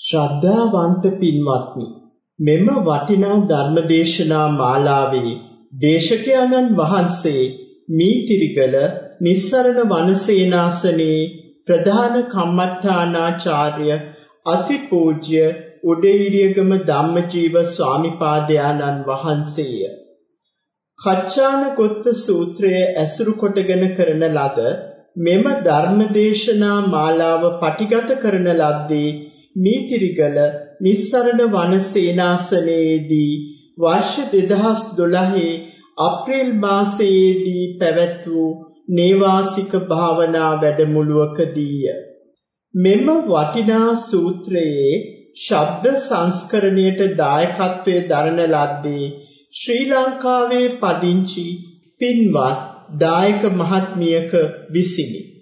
ශ්‍රද්ධාවන්ත පින්වත්නි මෙම වටිනා ධර්මදේශනා මාලාවේ දේශකයන්න් වහන්සේ මීතිරිගල නිස්සරණ වනසේනාසනේ ප්‍රධාන කම්මඨානාචාර්ය අතිපූජ්‍ය උඩේීරියගම ධම්මජීව ස්වාමිපාදයාණන් වහන්සේය. කච්චාන ගොත්ත සූත්‍රය ඇසුරු කොටගෙන කරන ලද මෙම ධර්මදේශනා මාලාව පටිගත කරන ලද්දේ නීතිරිගල නිස්සරණ වන සේනාසනයේදී වර්ෂ 2012 අප්‍රේල් මාසයේදී පැවැත් වූ නේවාසික භාවනා වැඩමුළුවකදීය. මෙම වටිනා සූත්‍රයේ ශබ්ද සංස්කරණයට දායකත්වයේ දරන ලද්දේ ශ්‍රී ලංකාවේ පදිංචි පින්වත් දායක මහත්මියක විසිනි.